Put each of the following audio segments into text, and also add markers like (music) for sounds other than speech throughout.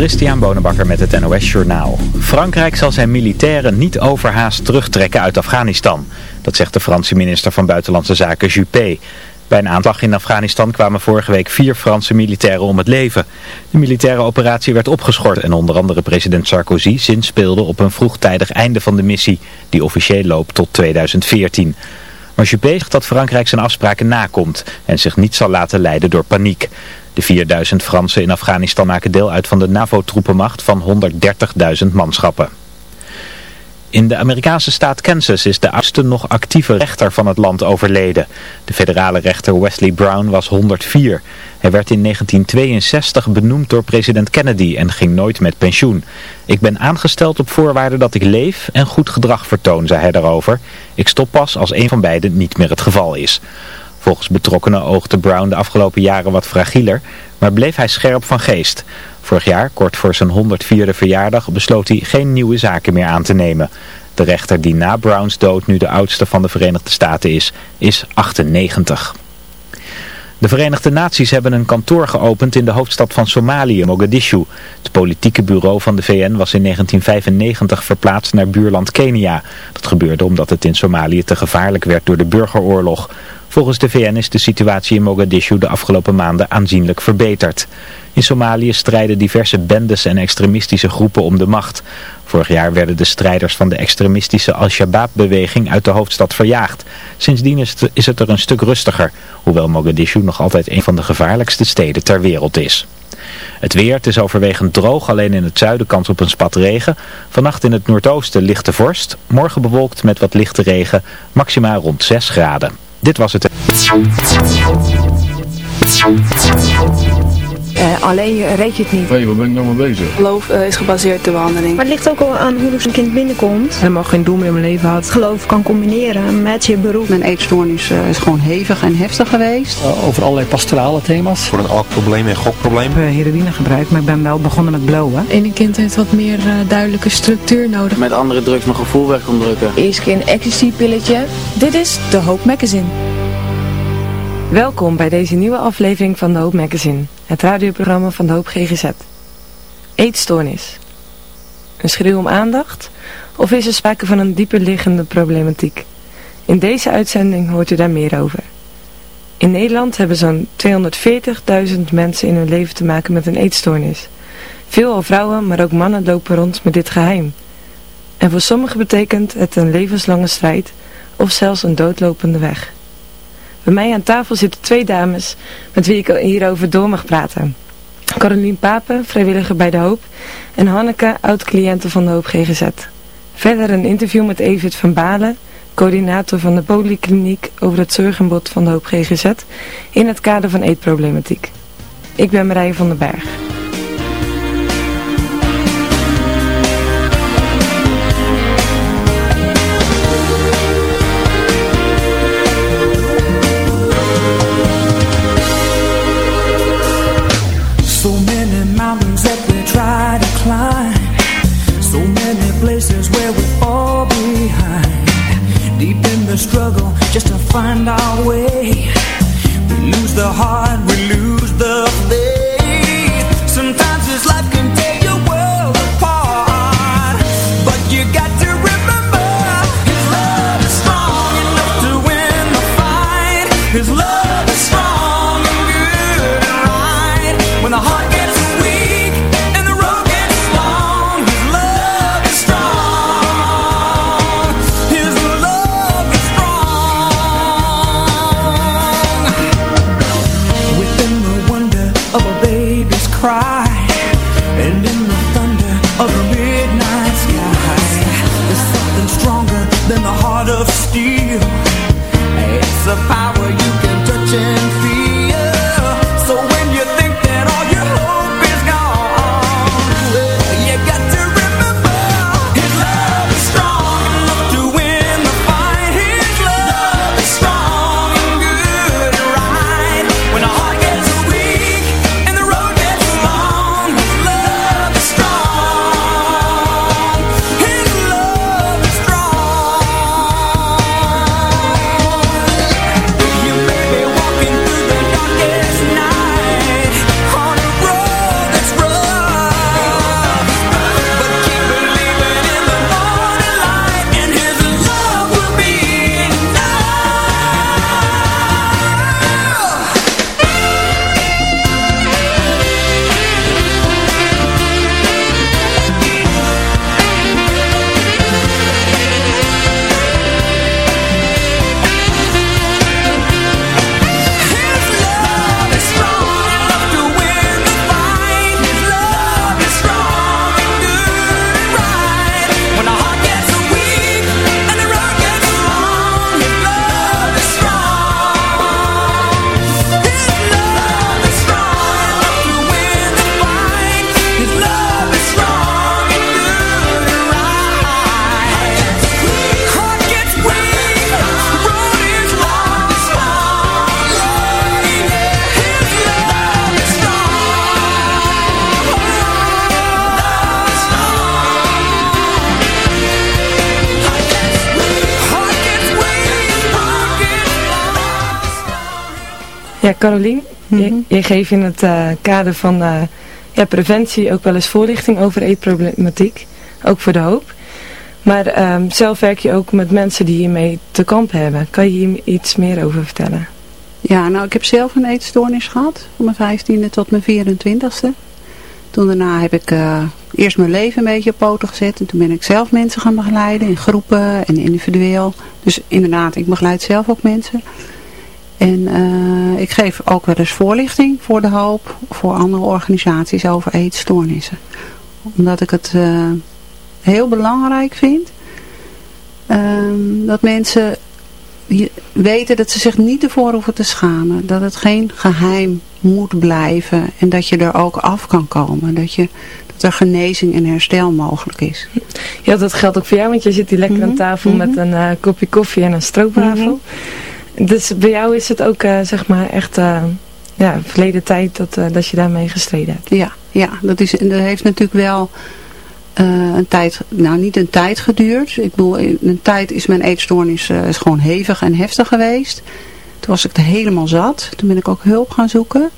Christian Bonenbakker met het NOS Journaal. Frankrijk zal zijn militairen niet overhaast terugtrekken uit Afghanistan. Dat zegt de Franse minister van Buitenlandse Zaken Juppé. Bij een aanslag in Afghanistan kwamen vorige week vier Franse militairen om het leven. De militaire operatie werd opgeschort en onder andere president Sarkozy zinspeelde op een vroegtijdig einde van de missie, die officieel loopt tot 2014. Maar Juppé zegt dat Frankrijk zijn afspraken nakomt en zich niet zal laten leiden door paniek. De 4000 Fransen in Afghanistan maken deel uit van de NAVO-troepenmacht van 130.000 manschappen. In de Amerikaanse staat Kansas is de oudste nog actieve rechter van het land overleden. De federale rechter Wesley Brown was 104. Hij werd in 1962 benoemd door president Kennedy en ging nooit met pensioen. Ik ben aangesteld op voorwaarde dat ik leef en goed gedrag vertoon, zei hij daarover. Ik stop pas als een van beiden niet meer het geval is. Volgens betrokkenen oogde Brown de afgelopen jaren wat fragieler, maar bleef hij scherp van geest. Vorig jaar, kort voor zijn 104e verjaardag, besloot hij geen nieuwe zaken meer aan te nemen. De rechter die na Browns dood nu de oudste van de Verenigde Staten is, is 98. De Verenigde Naties hebben een kantoor geopend in de hoofdstad van Somalië, Mogadishu. Het politieke bureau van de VN was in 1995 verplaatst naar buurland Kenia. Dat gebeurde omdat het in Somalië te gevaarlijk werd door de burgeroorlog. Volgens de VN is de situatie in Mogadishu de afgelopen maanden aanzienlijk verbeterd. In Somalië strijden diverse bendes en extremistische groepen om de macht. Vorig jaar werden de strijders van de extremistische Al-Shabaab-beweging uit de hoofdstad verjaagd. Sindsdien is het er een stuk rustiger, hoewel Mogadishu nog altijd een van de gevaarlijkste steden ter wereld is. Het weer, het is overwegend droog, alleen in het zuiden kans op een spat regen. Vannacht in het noordoosten lichte vorst, morgen bewolkt met wat lichte regen, maximaal rond 6 graden. Dit was het. Uh, alleen reed je het niet. Hé, hey, waar ben ik nou mee bezig? Geloof uh, is gebaseerd op de behandeling. Maar het ligt ook al aan hoe een kind binnenkomt. Helemaal geen doel meer in mijn leven had. Geloof kan combineren met je beroep. Mijn eetstoornis uh, is gewoon hevig en heftig geweest. over allerlei pastorale thema's. Voor een alkprobleem en gokprobleem. Ik heb heroïne gebruikt, maar ik ben wel begonnen met blowen. Ene kind heeft wat meer duidelijke structuur nodig. Met andere drugs mijn gevoel weg kon drukken. Eerst keer een ecstasy-pilletje. Dit is de Hoop Magazine. Welkom bij deze nieuwe aflevering van de Hoop Magazine, het radioprogramma van de Hoop GGZ. Eetstoornis. Een schreeuw om aandacht? Of is er sprake van een dieper liggende problematiek? In deze uitzending hoort u daar meer over. In Nederland hebben zo'n 240.000 mensen in hun leven te maken met een eetstoornis. Veelal vrouwen, maar ook mannen lopen rond met dit geheim. En voor sommigen betekent het een levenslange strijd of zelfs een doodlopende weg. Bij mij aan tafel zitten twee dames met wie ik hierover door mag praten. Carolien Papen, vrijwilliger bij De Hoop, en Hanneke, oud-cliënte van De Hoop GGZ. Verder een interview met Evert van Balen, coördinator van de polykliniek over het zorgenbod van De Hoop GGZ, in het kader van eetproblematiek. Ik ben Marije van den Berg. Find our way. Carolien, je, Mhm. je geeft in het eh, kader van eh, ja, preventie ook wel eens voorlichting over eetproblematiek. Ook voor de hoop. Maar ehm, zelf werk je ook met mensen die hiermee te kamp hebben. Kan je hier iets meer over vertellen? Ja, nou ik heb zelf een eetstoornis gehad. Van mijn vijftiende tot mijn 24ste. Toen daarna heb ik eh, eerst mijn leven een beetje op poten gezet. En toen ben ik zelf mensen gaan begeleiden. In groepen en individueel. Dus inderdaad, ik begeleid zelf ook mensen. En eh, ik geef ook wel eens voorlichting voor de hoop. Voor andere organisaties over eetstoornissen. Omdat ik het eh, heel belangrijk vind. ehm, dat mensen weten dat ze zich niet ervoor hoeven te schamen. Dat het geen geheim moet blijven. En dat je er ook af kan komen. Dat, je, dat er genezing en herstel mogelijk is. Ja, dat geldt ook voor jou, want je zit hier lekker aan Mhm, tafel mhm. met een eh, kopje koffie en een stroopwafel. Dus bij jou is het ook, eh, zeg maar, echt eh, ja, verleden tijd dat, eh, dat je daarmee gestreden hebt. Ja, ja dat, is, dat heeft natuurlijk wel een tijd, nou niet een tijd geduurd. Ik bedoel, een tijd is mijn eetstoornis is gewoon hevig en heftig geweest. Toen was ik er helemaal zat. Toen ben ik ook hulp gaan zoeken.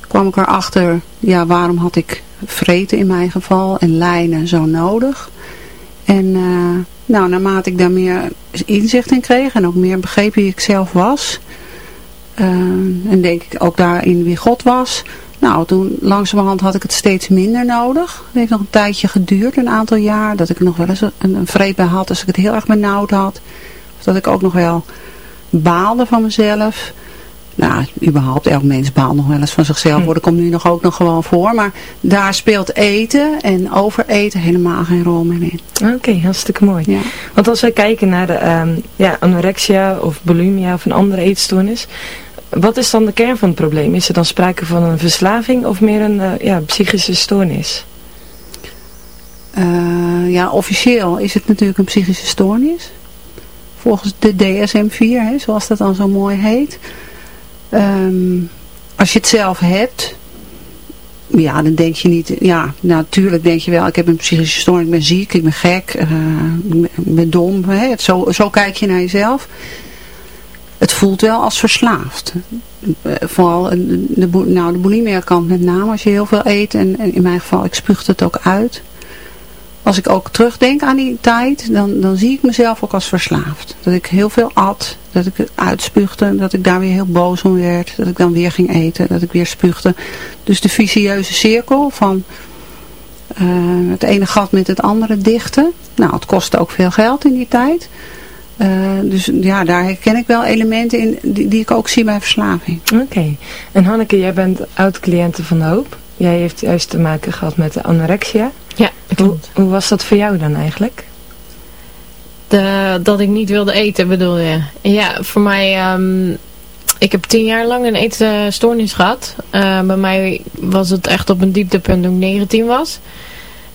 Toen kwam ik erachter, ja, waarom had ik vreten in mijn geval en lijnen zo nodig. En eh, nou, naarmate ik daar meer inzicht in kreeg en ook meer begreep wie ik zelf was. eh, en denk ik ook daarin wie God was. Nou, toen langzamerhand had ik het steeds minder nodig. Het heeft nog een tijdje geduurd, een aantal jaar, dat ik nog wel eens een, een vreet bij had als ik het heel erg benauwd had. Of dat ik ook nog wel baalde van mezelf. Nou, überhaupt, elk mens baalt nog wel eens van zichzelf. Hoor, dat komt nu nog ook nog gewoon voor. Maar daar speelt eten en overeten helemaal geen rol meer in. Oké, hartstikke mooi. Ja. Want als wij kijken naar de ehm, ja, anorexia of bulimia of een andere eetstoornis, wat is dan de kern van het probleem? Is er dan sprake van een verslaving of meer een eh, ja, psychische stoornis? Eh, ja, officieel is het natuurlijk een psychische stoornis. Volgens de DSM-4, hè, zoals dat dan zo mooi heet. Ehm, als je het zelf hebt, ja, dan denk je niet, ja, natuurlijk denk je wel, ik heb een psychische stoornis, ik ben ziek, ik ben gek, eh, ik ben- dom. Hè, zo, zo kijk je naar jezelf. Het voelt wel als verslaafd. Eh, Vooral eh, de, nou, de bulimia met name, als je heel veel eet. En, en in mijn geval, ik spuugde het ook uit als ik ook terugdenk aan die tijd, dan, dan zie ik mezelf ook als verslaafd. Dat ik heel veel at, dat ik het uitspuugde, dat ik daar weer heel boos om werd, dat ik dan weer ging eten, dat ik weer spuugde. Dus de vicieuze cirkel van eh, het ene gat met het andere dichten. Nou, het kostte ook veel geld in die tijd. Eh, dus ja, daar herken ik wel elementen in die, die ik ook zie bij verslaving. Oké. En Hanneke, jij bent oud-cliënte van de hoop. Jij heeft juist te maken gehad met de anorexia. Ja, dat Hoe, klopt. hoe was dat voor jou dan eigenlijk? De, dat ik niet wilde eten bedoel je? Ja, voor mij... ehm, ik heb tien jaar lang een eetstoornis gehad. Eh, bij mij was het echt op een dieptepunt toen ik 19 was.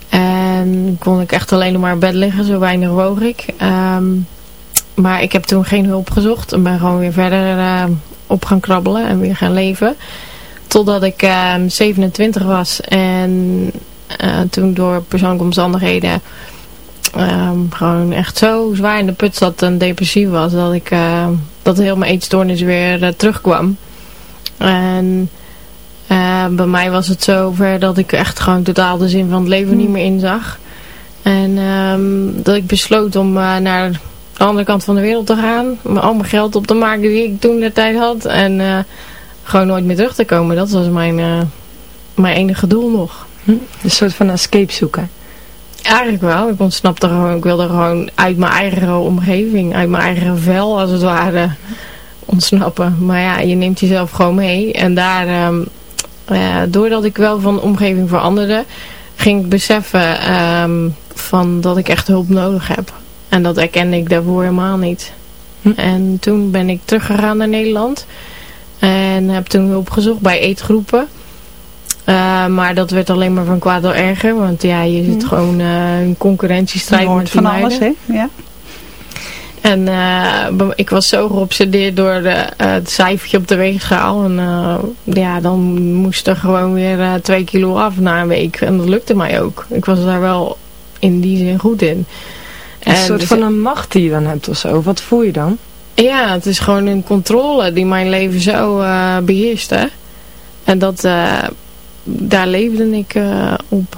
En kon ik echt alleen nog maar in bed liggen, zo weinig woog ik. Ehm, maar ik heb toen geen hulp gezocht en ben gewoon weer verder eh, op gaan krabbelen en weer gaan leven. Totdat ik ehm 27 was en eh, toen door persoonlijke omstandigheden ehm, gewoon echt zo zwaar in de put zat en depressief was dat ik eh, dat heel mijn eetstoornis weer eh, terugkwam. En bij mij was het zover dat ik echt gewoon totaal de zin van het leven niet meer inzag. En ehm, dat ik besloot om naar de andere kant van de wereld te gaan. Om al mijn geld op te maken die ik toen de tijd had. En gewoon nooit meer terug te komen. Dat was mijn, mijn enige doel nog. Een soort van escape zoeken. Eigenlijk wel. Ik ontsnapte gewoon. Ik wilde gewoon uit mijn eigen omgeving, uit mijn eigen vel als het ware ontsnappen. Maar ja, je neemt jezelf gewoon mee. En daar, ehm, eh, doordat ik wel van de omgeving veranderde, ging ik beseffen ehm, van dat ik echt hulp nodig heb. En dat erkende ik daarvoor helemaal niet. Hm. En toen ben ik teruggegaan naar Nederland. En heb toen hulp gezocht bij eetgroepen. Uh, maar dat werd alleen maar van kwaad door erger. Want ja, je zit Hm. gewoon uh, in concurrentiestrijd met die van alles, hè? Ja. En uh, ik was zo geobsedeerd door de, uh, het cijfertje op de weegschaal. En uh, ja, dan moest er gewoon weer twee kilo af na een week. En dat lukte mij ook. Ik was daar wel in die zin goed in. Een en soort dus- van een macht die je dan hebt of zo. Wat voel je dan? Ja, het is gewoon een controle die mijn leven zo uh, beheerst. Hè? En dat, uh, daar leefde ik uh, op.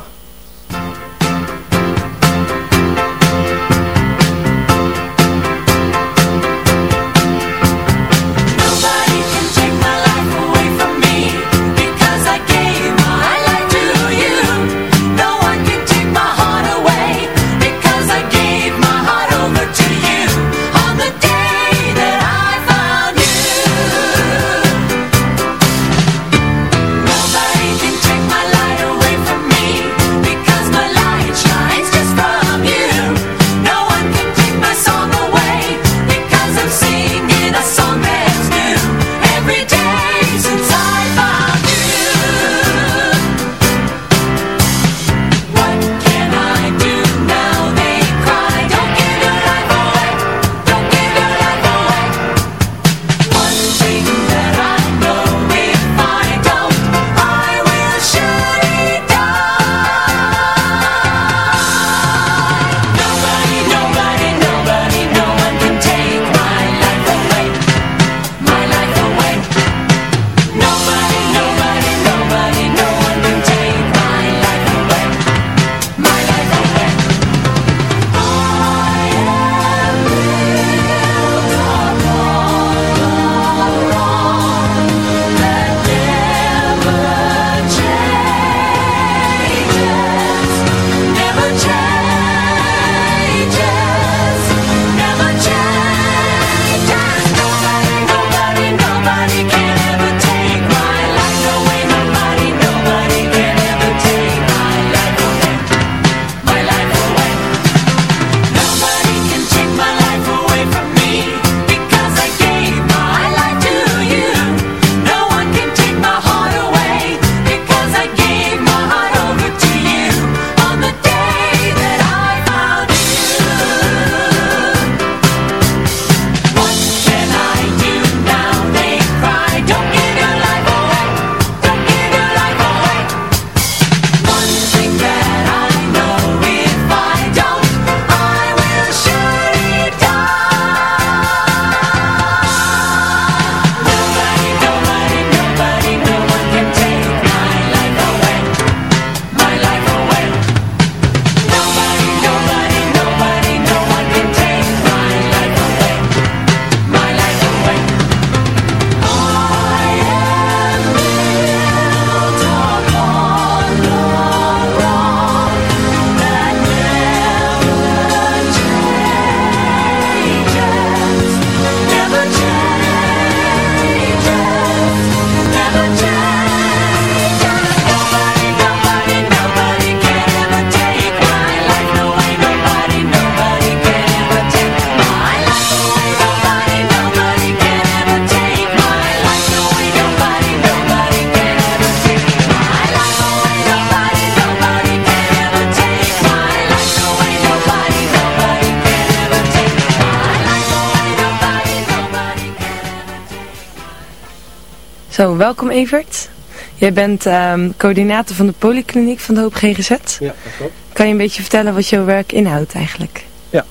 Evert. Jij bent um, coördinator van de polykliniek van de Hoop GGZ. Ja, dat klopt. Kan je een beetje vertellen wat jouw werk inhoudt eigenlijk? Ja,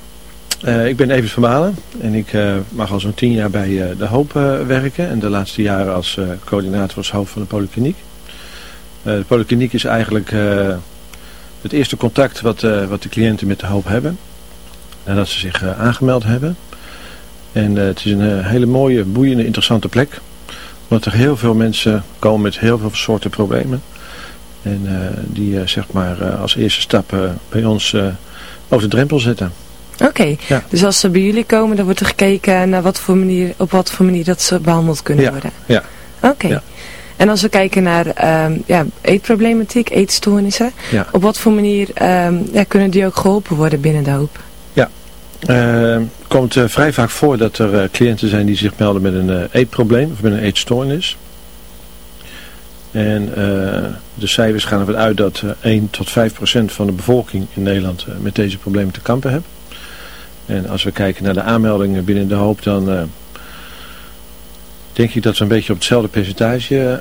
uh, ik ben Evert van Balen en ik uh, mag al zo'n tien jaar bij uh, de Hoop werken. En de laatste jaren als coördinator als hoofd van de polykliniek. de polykliniek is eigenlijk het eerste contact wat, wat de cliënten met de Hoop hebben. Nadat ze zich aangemeld hebben. En het is een hele mooie, boeiende, interessante plek omdat er heel veel mensen komen met heel veel soorten problemen. En uh, die uh, zeg maar uh, als eerste stap bij ons over de drempel zetten. Oké, okay. ja. dus als ze bij jullie komen, dan wordt er gekeken naar wat voor manier, op wat voor manier dat ze behandeld kunnen ja. worden. Ja. Oké. Okay. Ja. En als we kijken naar um, ja, eetproblematiek, eetstoornissen, op wat voor manier um, ja, kunnen die ook geholpen worden binnen de hoop? Ja, uh, komt uh, vrij vaak voor dat er uh, cliënten zijn die zich melden met een eetprobleem of met een eetstoornis. En de cijfers gaan ervan uit dat 1 tot 5 procent van de bevolking in Nederland met deze problemen te kampen heeft. En als we kijken naar de aanmeldingen binnen de hoop, dan denk ik dat we een beetje op hetzelfde percentage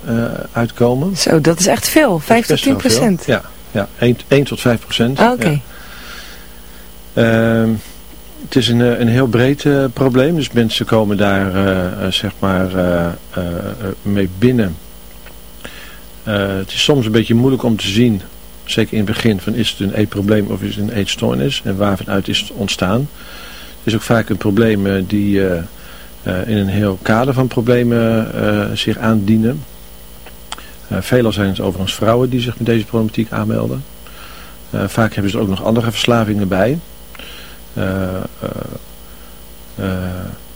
uitkomen. Zo, dat is echt veel, 5 tot 10 procent. Ja, ja 1, 1 tot 5 procent. Ah, Oké. Okay. Ja. Het is een, een heel breed probleem. Dus mensen komen daar zeg maar mee binnen. het is soms een beetje moeilijk om te zien, zeker in het begin, van is het een eetprobleem of is het een eetstoornis en waarvanuit is het ontstaan. Het is ook vaak een probleem die in een heel kader van problemen zich aandienen. Veelal zijn het overigens vrouwen die zich met deze problematiek aanmelden. Vaak hebben ze er ook nog andere verslavingen bij.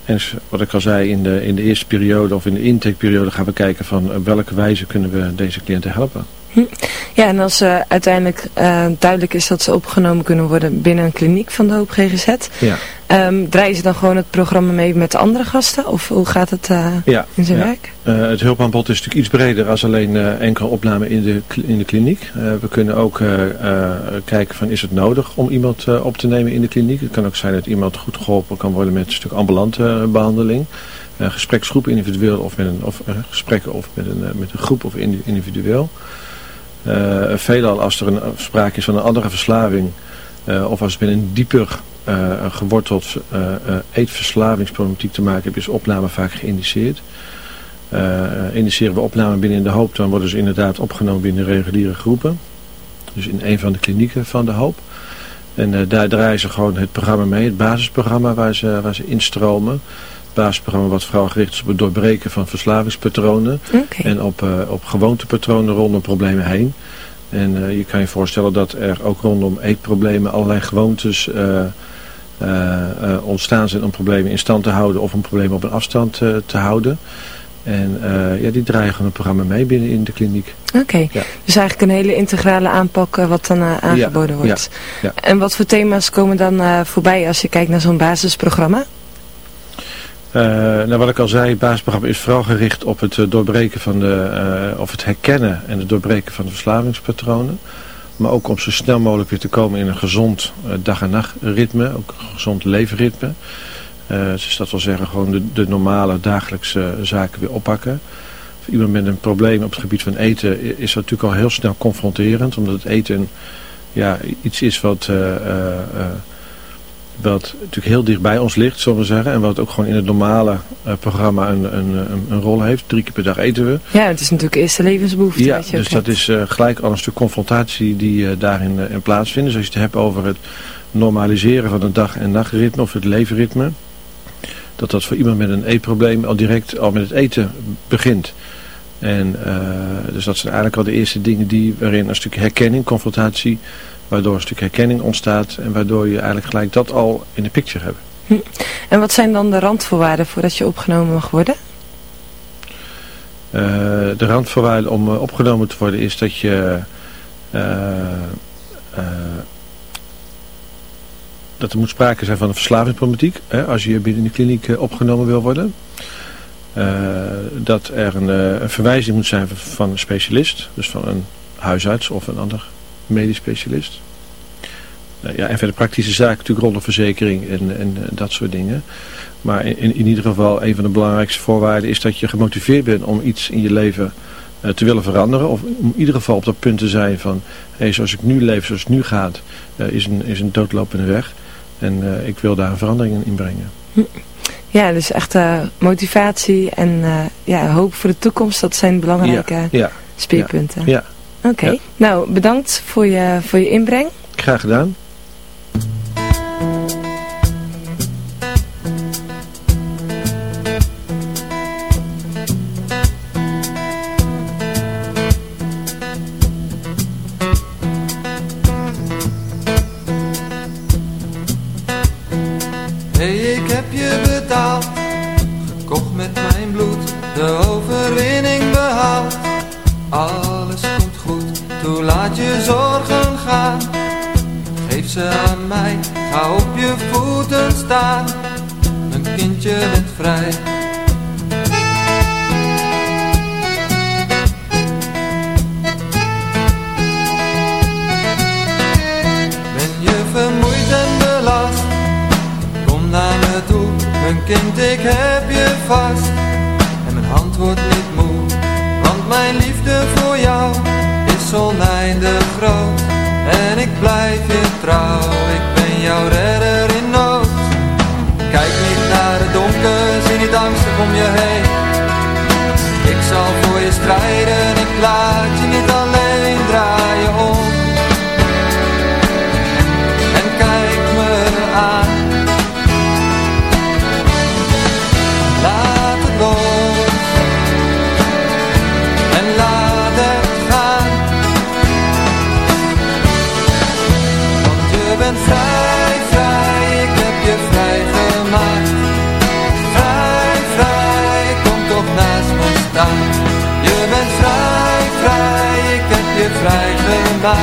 En wat ik al zei, in de, in de eerste periode of in de intakeperiode gaan we kijken van op welke wijze kunnen we deze cliënten helpen. Hm. Ja, en als uh, uiteindelijk uh, duidelijk is dat ze opgenomen kunnen worden binnen een kliniek van de Hoop GGZ, ja. um, draaien ze dan gewoon het programma mee met de andere gasten? Of hoe gaat het uh, ja, in zijn ja. werk? het hulpaanbod is natuurlijk iets breder als alleen enkele opname in de, in de kliniek. we kunnen ook kijken van is het nodig om iemand op te nemen in de kliniek. Het kan ook zijn dat iemand goed geholpen kan worden met een stuk ambulante behandeling. Gespreksgroep individueel of, met een, of gesprekken of met een, met een groep of individueel. Uh, veelal als er een, sprake is van een andere verslaving uh, of als het met een dieper geworteld eetverslavingsproblematiek te maken heeft, is opname vaak geïndiceerd. indiceren we opname binnen de hoop, dan worden ze inderdaad opgenomen binnen reguliere groepen. Dus in een van de klinieken van de hoop. En daar draaien ze gewoon het programma mee, het basisprogramma waar ze, waar ze instromen basisprogramma wat vooral gericht is op het doorbreken van verslavingspatronen. Okay. En op, uh, op gewoontepatronen rondom problemen heen. En uh, je kan je voorstellen dat er ook rondom eetproblemen allerlei gewoontes uh, ontstaan zijn om problemen in stand te houden of om problemen op een afstand te houden. En ja, die draaien gewoon het programma mee binnen in de kliniek. Oké, okay. ja. dus eigenlijk een hele integrale aanpak wat dan aangeboden ja. wordt. Ja. En wat voor thema's komen dan voorbij als je kijkt naar zo'n basisprogramma? Uh, nou wat ik al zei, het basisprogramma is vooral gericht op het uh, doorbreken van de, uh, of het herkennen en het doorbreken van de verslavingspatronen. Maar ook om zo snel mogelijk weer te komen in een gezond dag- en nachtritme, ook een gezond leefritme. dus dat wil zeggen gewoon de, de normale dagelijkse zaken weer oppakken. Iemand met een probleem op het gebied van eten is dat natuurlijk al heel snel confronterend. Omdat het eten ja, iets is wat wat natuurlijk heel dicht bij ons ligt, zullen we zeggen. En wat ook gewoon in het normale uh, programma een, een, een, een, rol heeft. Drie keer per dag eten we. Ja, het is natuurlijk eerste levensbehoefte. Ja, dus dat is uh, gelijk al een stuk confrontatie die uh, daarin in plaatsvindt. Dus als je het hebt over het normaliseren van het dag- en nachtritme of het levenritme. Dat dat voor iemand met een eetprobleem al direct al met het eten begint. En dus dat zijn eigenlijk al de eerste dingen die, waarin een stuk herkenning, confrontatie Waardoor een stuk herkenning ontstaat en waardoor je eigenlijk gelijk dat al in de picture hebt. Hm. En wat zijn dan de randvoorwaarden voordat je opgenomen mag worden? Uh, de randvoorwaarden om uh, opgenomen te worden is dat je... Uh, dat er moet sprake zijn van een verslavingsproblematiek hè, als je binnen de kliniek opgenomen wil worden. dat er een, een verwijzing moet zijn van een specialist, dus van een huisarts of een ander medisch specialist. Uh, ja, en verder praktische zaken natuurlijk rondom verzekering en, en, dat soort dingen. Maar in, in ieder geval een van de belangrijkste voorwaarden is dat je gemotiveerd bent om iets in je leven uh, te willen veranderen. Of om in ieder geval op dat punt te zijn van, hey, zoals ik nu leef, zoals het nu gaat, uh, is, een, is een doodlopende weg. En ik wil daar een verandering in brengen. Ja, dus echt motivatie en ja, hoop voor de toekomst, dat zijn belangrijke ja, ja, speerpunten. Ja, ja. Oké, okay. ja. nou bedankt voor je, voor je inbreng. Graag gedaan. Hey, ik heb je betaald, gekocht met mijn bloed, de overwinning behaald. Komt toe laat je zorgen gaan. Geef ze aan mij, ga op je voeten staan. Een kindje bent vrij. Ben je vermoeid en belast? Kom naar me toe, mijn kind, ik heb je vast. En mijn hand wordt niet moe want mijn liefde voor jou is oneindig groot en ik blijf je trouw. Ik ben jouw redder in nood. Kijk niet naar het donker, zie niet angstig om je heen. Ik zal voor je strijden, ik laat Vrij,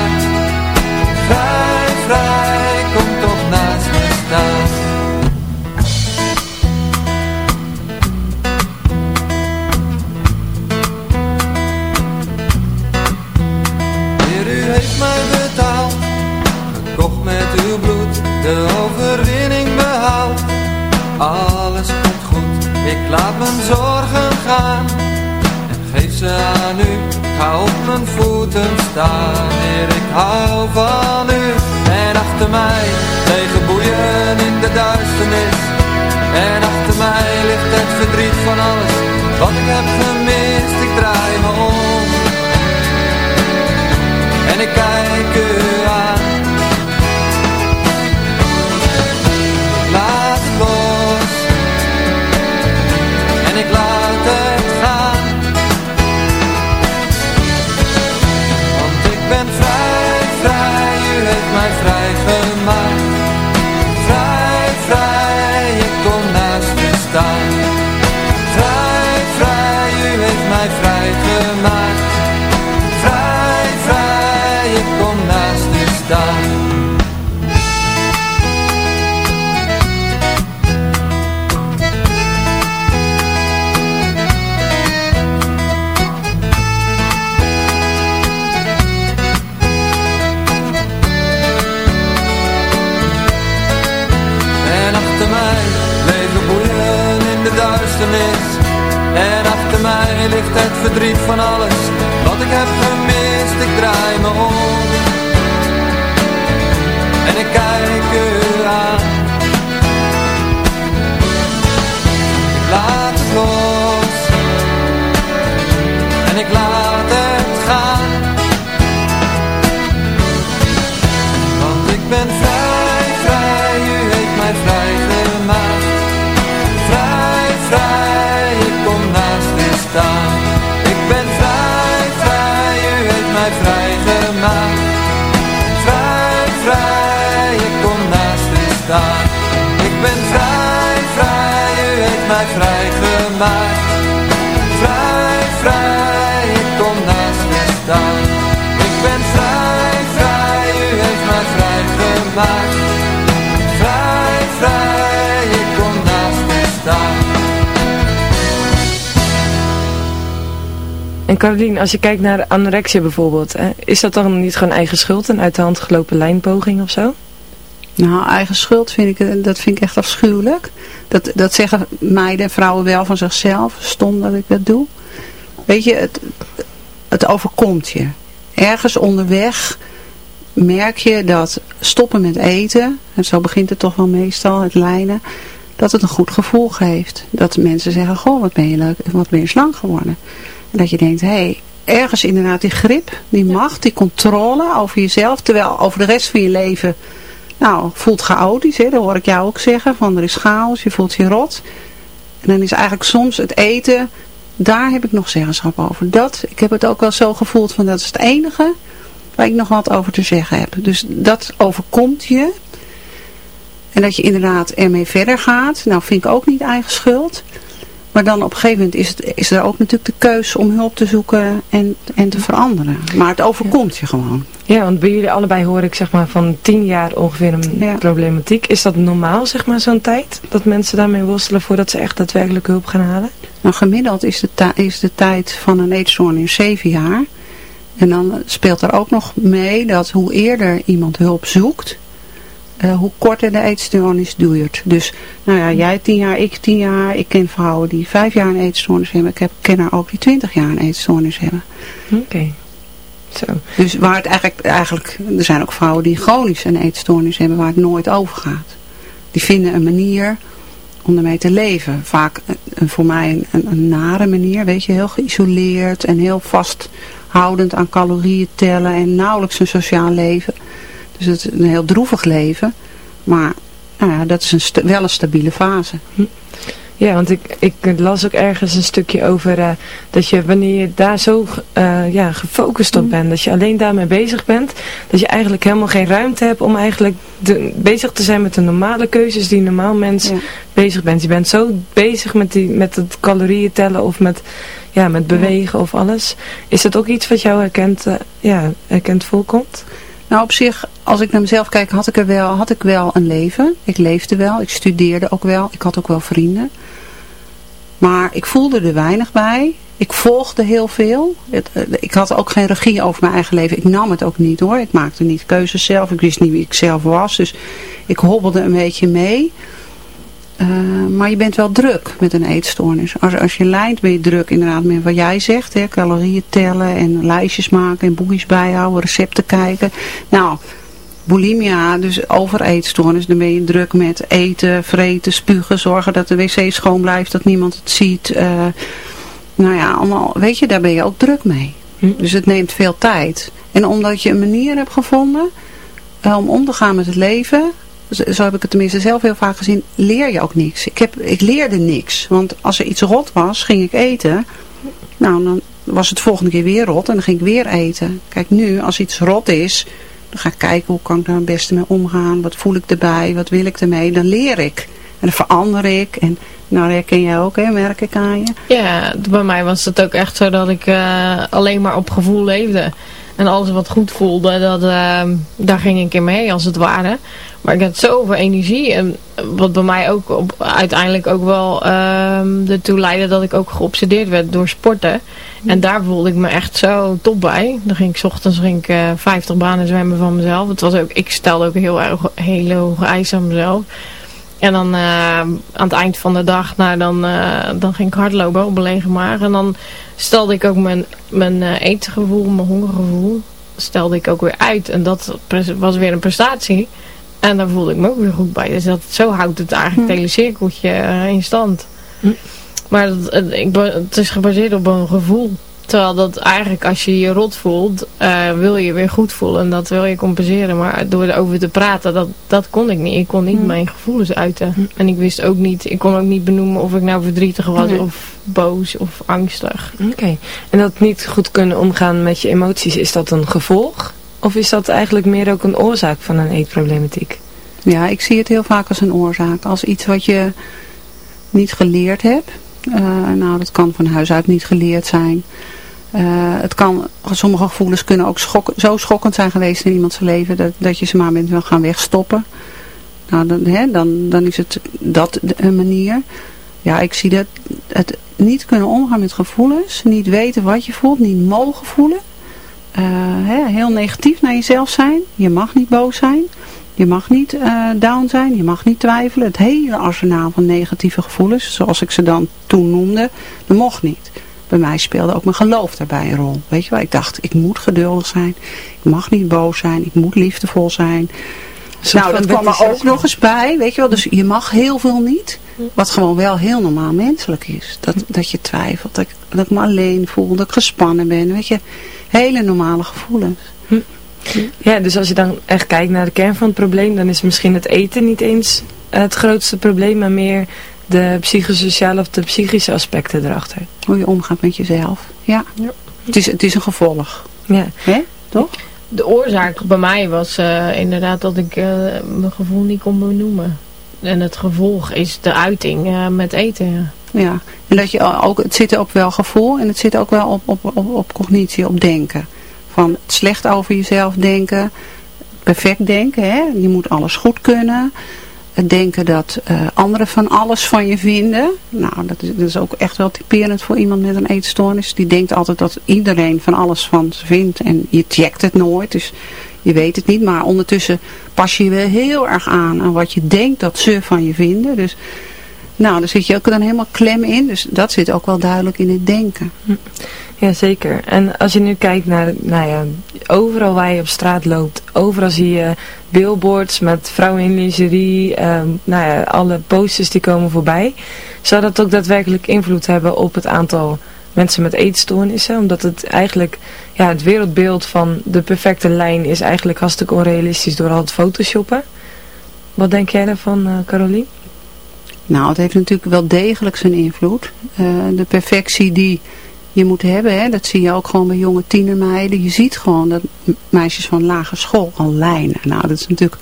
vrij, kom toch naast me staan. Heer, u heeft mij betaald, gekocht met uw bloed, de overwinning behaald. Alles komt goed, ik laat mijn zorgen gaan en geef ze aan u. Ga op mijn voeten staan, Heer, ik hou van u. En achter mij lege boeien in de duisternis. En achter mij ligt het verdriet van alles wat ik heb gemist. Ik draai me om heb gemist. Ik draai me om en ik kijk En Caroline, als je kijkt naar anorexia bijvoorbeeld, hè, is dat dan niet gewoon eigen schuld, een uit de hand gelopen lijnpoging of zo? Nou, eigen schuld vind ik, dat vind ik echt afschuwelijk. Dat, dat zeggen meiden en vrouwen wel van zichzelf. Stom dat ik dat doe. Weet je, het, het overkomt je. Ergens onderweg merk je dat stoppen met eten, en zo begint het toch wel meestal, het lijnen, dat het een goed gevoel geeft. Dat mensen zeggen, goh, wat ben je leuk, wat ben je slank geworden. Dat je denkt, hé, hey, ergens inderdaad die grip, die macht, die controle over jezelf, terwijl over de rest van je leven, nou, voelt chaotisch, hè, dat hoor ik jou ook zeggen, van er is chaos, je voelt je rot. En dan is eigenlijk soms het eten, daar heb ik nog zeggenschap over. Dat, ik heb het ook wel zo gevoeld van, dat is het enige waar ik nog wat over te zeggen heb. Dus dat overkomt je. En dat je inderdaad ermee verder gaat. Nou, vind ik ook niet eigen schuld. Maar dan op een gegeven moment is, het, is er ook natuurlijk de keus om hulp te zoeken en, en te veranderen. Maar het overkomt je gewoon. Ja, want bij jullie allebei hoor ik zeg maar van tien jaar ongeveer een Ja. problematiek. Is dat normaal zeg maar zo'n tijd? Dat mensen daarmee worstelen voordat ze echt daadwerkelijk hulp gaan halen? Nou, gemiddeld is de, is de tijd van een eetstoornis zeven jaar. En dan speelt er ook nog mee dat hoe eerder iemand hulp zoekt, eh, hoe korter de eetstoornis duurt. Dus, nou ja, jij tien jaar, ik tien jaar. Ik ken vrouwen die vijf jaar een eetstoornis hebben. Ik heb, ken er ook die twintig jaar een eetstoornis hebben. Oké. Zo. Dus waar het eigenlijk, eigenlijk, er zijn ook vrouwen die chronisch een eetstoornis hebben waar het nooit over gaat. Die vinden een manier om ermee te leven. Vaak een, voor mij een, een, nare manier, weet je, heel geïsoleerd en heel vasthoudend aan calorieën tellen en nauwelijks een sociaal leven. Dus het is een heel droevig leven, maar nou ja, dat is een wel een stabiele fase. Hm. Ja, want ik, ik las ook ergens een stukje over uh, dat je wanneer je daar zo uh, ja, gefocust op mm. bent, dat je alleen daarmee bezig bent, dat je eigenlijk helemaal geen ruimte hebt om eigenlijk de, bezig te zijn met de normale keuzes die normaal mens bezig bent. Je bent zo bezig met, die, met het calorieën tellen of met, ja, met bewegen of alles. Is dat ook iets wat jou herkend, uh, ja, herkend voorkomt? Nou, op zich, als ik naar mezelf kijk, had ik, er wel, had ik wel een leven. Ik leefde wel, ik studeerde ook wel, ik had ook wel vrienden. Maar ik voelde er weinig bij. Ik volgde heel veel. Eh, ik had ook geen regie over mijn eigen leven. Ik nam het ook niet hoor. Ik maakte niet keuzes zelf. Ik wist niet wie ik zelf was. Dus ik hobbelde een beetje mee. Uh, maar je bent wel druk met een eetstoornis. Als, als je lijnt ben je druk inderdaad met wat jij zegt. Hè, calorieën tellen en lijstjes maken en boekjes bijhouden, recepten kijken. Nou, bulimia, dus overeetstoornis, dan ben je druk met eten, vreten, spugen, zorgen dat de wc schoon blijft, dat niemand het ziet. Uh, nou ja, allemaal, weet je, daar ben je ook druk mee. Hm. Dus het neemt veel tijd. En omdat je een manier hebt gevonden uh, om om te gaan met het leven, zo heb ik het tenminste zelf heel vaak gezien, leer je ook niks. Ik, heb, ik leerde niks, want als er iets rot was, ging ik eten. Nou, dan was het volgende keer weer rot en dan ging ik weer eten. Kijk, nu, als iets rot is, dan ga ik kijken hoe kan ik daar het beste mee omgaan. Wat voel ik erbij? Wat wil ik ermee? Dan leer ik. En dan verander ik. En nou herken jij ook, hè? merk ik aan je. Ja, bij mij was het ook echt zo dat ik uh, alleen maar op gevoel leefde. En alles wat goed voelde, dat, uh, daar ging ik in mee als het ware. Maar ik had zoveel energie. En wat bij mij ook op, uiteindelijk ook wel uh, ertoe leidde dat ik ook geobsedeerd werd door sporten. En daar voelde ik me echt zo top bij. Dan ging ik s ochtends ging ik, uh, 50 banen zwemmen van mezelf. Het was ook, ik stelde ook heel erg hele hoge eisen aan mezelf. En dan uh, aan het eind van de dag, nou, dan, uh, dan ging ik hardlopen op een lege maag. En dan stelde ik ook mijn, mijn uh, eetgevoel, mijn hongergevoel, stelde ik ook weer uit. En dat was weer een prestatie. En daar voelde ik me ook weer goed bij. Dus dat, zo houdt het eigenlijk het hele cirkeltje in stand. Hm. Maar ik, het is gebaseerd op een gevoel. Terwijl dat eigenlijk als je je rot voelt, uh, wil je weer goed voelen. En dat wil je compenseren. Maar door erover te praten, dat, dat kon ik niet. Ik kon niet hm. mijn gevoelens uiten. Hm. En ik wist ook niet, ik kon ook niet benoemen of ik nou verdrietig was of boos of angstig. Oké. En dat niet goed kunnen omgaan met je emoties, is dat een gevolg? Of is dat eigenlijk meer ook een oorzaak van een eetproblematiek? Ja, ik zie het heel vaak als een oorzaak. Als iets wat je niet geleerd hebt. Uh, nou, dat kan van huis uit niet geleerd zijn. Uh, het kan, sommige gevoelens kunnen ook schok, zo schokkend zijn geweest in iemands leven dat, dat je ze maar bent wil gaan wegstoppen. Nou, dan, hè, dan, dan is het dat een manier. Ja, ik zie dat het niet kunnen omgaan met gevoelens, niet weten wat je voelt, niet mogen voelen. Uh, hè, heel negatief naar jezelf zijn. Je mag niet boos zijn. Je mag niet uh, down zijn, je mag niet twijfelen. Het hele arsenaal van negatieve gevoelens, zoals ik ze dan toen noemde, dat mocht niet. Bij mij speelde ook mijn geloof daarbij een rol. Weet je wel, ik dacht, ik moet geduldig zijn. Ik mag niet boos zijn, ik moet liefdevol zijn. Nou, dat kwam er ook nog eens bij, weet je wel. Dus je mag heel veel niet. Wat gewoon wel heel normaal menselijk is. Dat, dat je twijfelt, dat ik, dat ik me alleen voel, dat ik gespannen ben. Weet je, hele normale gevoelens. Ja, dus als je dan echt kijkt naar de kern van het probleem, dan is misschien het eten niet eens het grootste probleem, maar meer de psychosociale of de psychische aspecten erachter. Hoe je omgaat met jezelf. Ja. ja. Het, is, het is een gevolg. Ja. Hè? Toch? De oorzaak bij mij was uh, inderdaad dat ik uh, mijn gevoel niet kon benoemen. En het gevolg is de uiting uh, met eten. Ja. ja. En dat je ook, het zit op wel gevoel en het zit ook wel op, op, op, op cognitie, op denken. Van slecht over jezelf denken, perfect denken, hè? je moet alles goed kunnen. Het denken dat uh, anderen van alles van je vinden. Nou, dat is, ook echt wel typerend voor iemand met een eetstoornis. Die denkt altijd dat iedereen van alles van ze vindt. En je checkt het nooit, dus je weet het niet. Maar ondertussen pas je je wel heel erg aan aan wat je denkt dat ze van je vinden. Dus nou, daar zit je ook dan helemaal klem in. Dus dat zit ook wel duidelijk in het denken. Ja, zeker. En als je nu kijkt naar, nou ja, overal waar je op straat loopt, Overal zie je billboards met vrouwen in lingerie. Ehm, nou ja, alle posters die komen voorbij. Zou dat ook daadwerkelijk invloed hebben op het aantal mensen met eetstoornissen? Omdat het eigenlijk, ja, het wereldbeeld van de perfecte lijn is eigenlijk hartstikke onrealistisch door al het photoshoppen. Wat denk jij daarvan, uh, Caroline? Nou, het heeft natuurlijk wel degelijk zijn invloed. Uh, de perfectie die je moet hebben, hè, dat zie je ook gewoon bij jonge tienermeiden. Je ziet gewoon dat meisjes van lagere school al lijnen. Nou, dat is natuurlijk,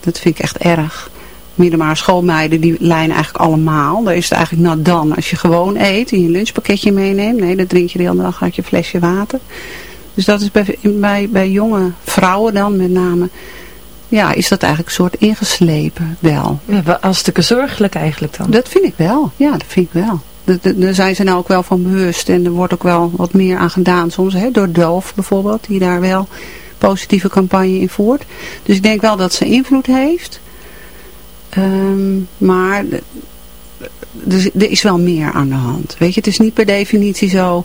dat vind ik echt erg. Middelbare schoolmeiden, die lijnen eigenlijk allemaal. Daar is het eigenlijk nou dan, als je gewoon eet en je lunchpakketje meeneemt. Nee, dan drink je de hele dag uit je flesje water. Dus dat is bij, bij, bij jonge vrouwen dan met name ja, is dat eigenlijk een soort ingeslepen wel. Ja, als stukken zorgelijk eigenlijk dan? Dat vind ik wel, ja, dat vind ik wel. Daar zijn ze nou ook wel van bewust en er wordt ook wel wat meer aan gedaan soms, hè, door Doof bijvoorbeeld, die daar wel positieve campagne in voert. Dus ik denk wel dat ze invloed heeft. Um, maar er is wel meer aan de hand. Weet je, het is niet per definitie zo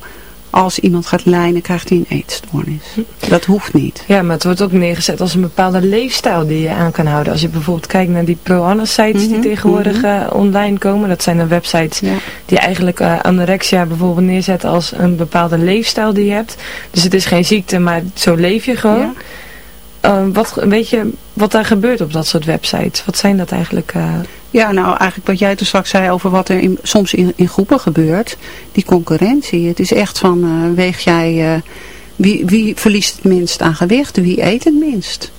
als iemand gaat lijnen, krijgt hij een eetstoornis. Dat hoeft niet. Ja, maar het wordt ook neergezet als een bepaalde leefstijl die je aan kan houden. Als je bijvoorbeeld kijkt naar die pro-Anna-sites die mhm, tegenwoordig mhm. Eh, online komen. Dat zijn dan websites die eigenlijk uh, anorexia bijvoorbeeld neerzetten als een bepaalde leefstijl die je hebt. Dus het is geen ziekte, maar zo leef je gewoon. Ja. Uh, wat, weet je wat daar gebeurt op dat soort websites? Wat zijn dat eigenlijk? Ja, nou eigenlijk wat jij toen straks zei over wat er soms in, in groepen gebeurt. Die concurrentie. Het is echt van, uh, weeg jij, uh, wie, wie verliest het minst aan gewicht? Wie eet het minst?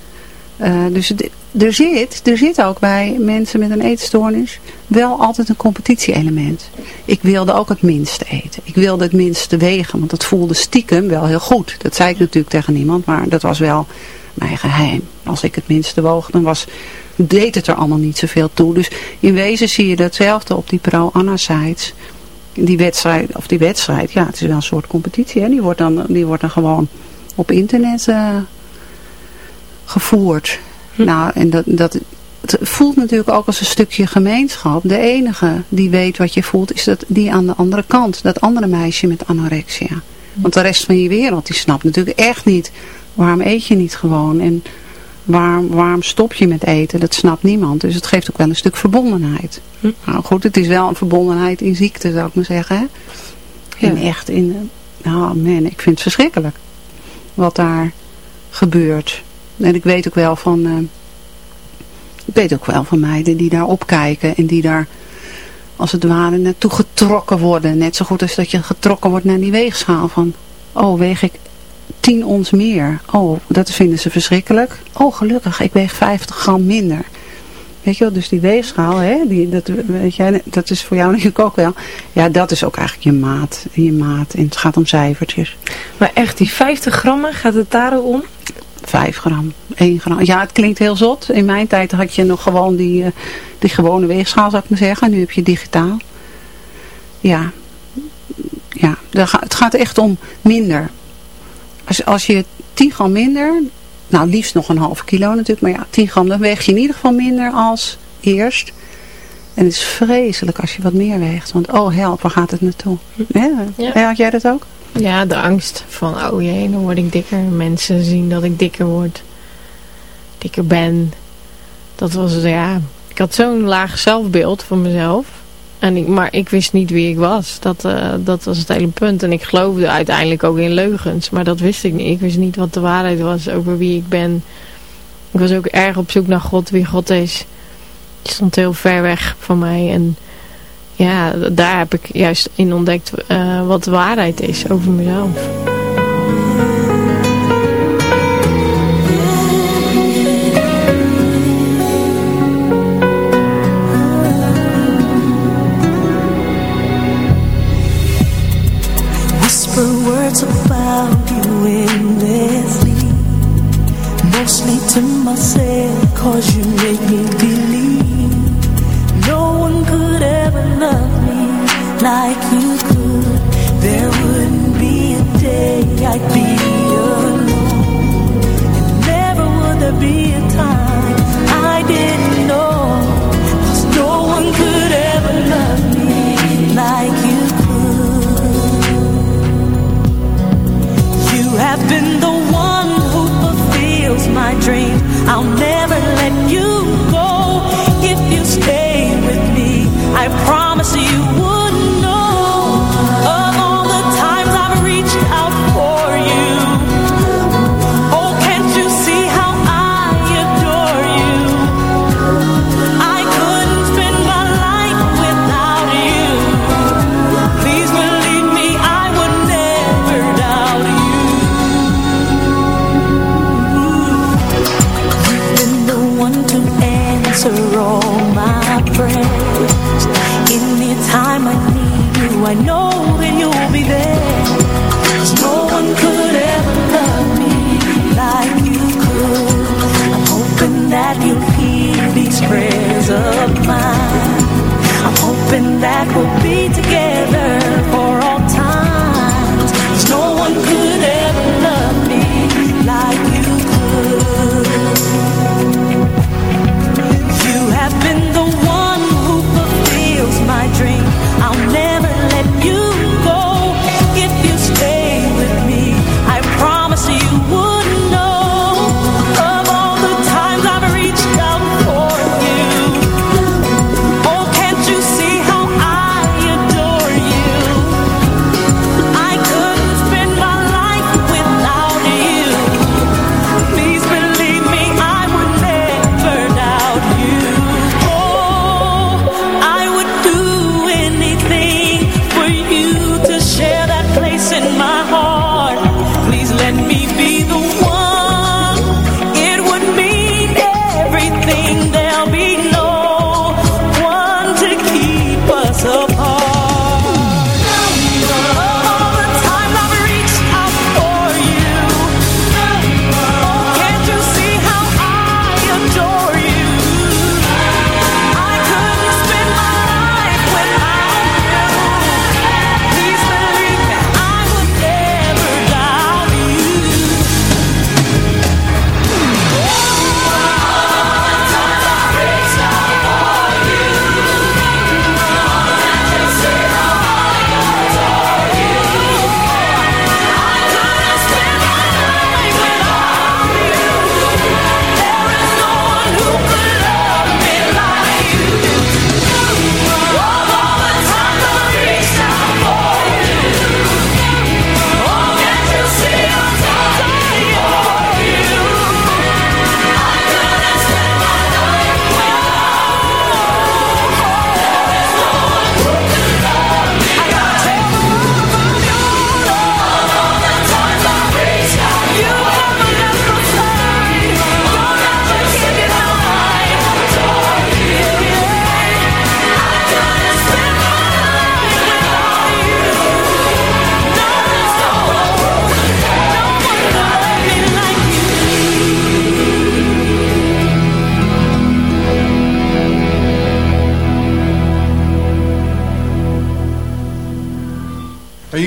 dus er zit, er zit ook bij mensen met een eetstoornis wel altijd een competitie-element. Ik wilde ook het minste eten. Ik wilde het minste wegen, want dat voelde stiekem wel heel goed. Dat zei ik natuurlijk tegen niemand, maar dat was wel mijn geheim. Als ik het minste woog, dan was, deed het er allemaal niet zoveel toe. Dus in wezen zie je datzelfde op die pro-Anna-sites. Die wedstrijd, of die wedstrijd, ja, het is wel een soort competitie. Hè? Die, wordt dan, die wordt dan gewoon op internet uh, gevoerd. Hm. Nou, en dat, dat, het voelt natuurlijk ook als een stukje gemeenschap. De enige die weet wat je voelt, is dat die aan de andere kant. Dat andere meisje met anorexia. Want de rest van je wereld, die snapt natuurlijk echt niet waarom eet je niet gewoon? En waarom, waarom stop je met eten? Dat snapt niemand. Dus het geeft ook wel een stuk verbondenheid. Hm? Nou goed, het is wel een verbondenheid in ziekte, zou ik maar zeggen. Hè? En echt in... Nou man, ik vind het verschrikkelijk. Wat daar gebeurt. En ik weet ook wel van... Uh, ik weet ook wel van meiden die daar opkijken. En die daar als het ware naartoe getrokken worden. Net zo goed als dat je getrokken wordt naar die weegschaal. Van, oh weeg ik 10 ons meer. Oh, dat vinden ze verschrikkelijk. Oh, gelukkig, ik weeg 50 gram minder. Weet je wel, dus die weegschaal, hè, die, dat, weet jij, dat is voor jou (laughs) natuurlijk ook wel. Ja, dat is ook eigenlijk je maat. Je maat. En het gaat om cijfertjes. Maar echt, die 50 grammen, gaat het daarom? 5 gram, 1 gram. Ja, het klinkt heel zot. In mijn tijd had je nog gewoon die, uh, die gewone weegschaal, zou ik maar zeggen. Nu heb je digitaal. Ja, ja het gaat echt om minder. Als, als je 10 gram minder, nou liefst nog een half kilo natuurlijk, maar ja, 10 gram, dan weeg je in ieder geval minder als eerst. En het is vreselijk als je wat meer weegt, want oh help, waar gaat het naartoe? Ja. Had jij dat ook? Ja, de angst van, oh jee, dan word ik dikker. Mensen zien dat ik dikker word. Dikker ben. Dat was, ja, ik had zo'n laag zelfbeeld van mezelf. En ik, maar ik wist niet wie ik was. Dat, uh, dat was het hele punt. En ik geloofde uiteindelijk ook in leugens. Maar dat wist ik niet. Ik wist niet wat de waarheid was over wie ik ben. Ik was ook erg op zoek naar God, wie God is. Die stond heel ver weg van mij. En ja, daar heb ik juist in ontdekt uh, wat de waarheid is over mezelf. thoughts about you endlessly. Mostly to myself Cause you make me believe I'll never let you go if you stay with me. I promise you would.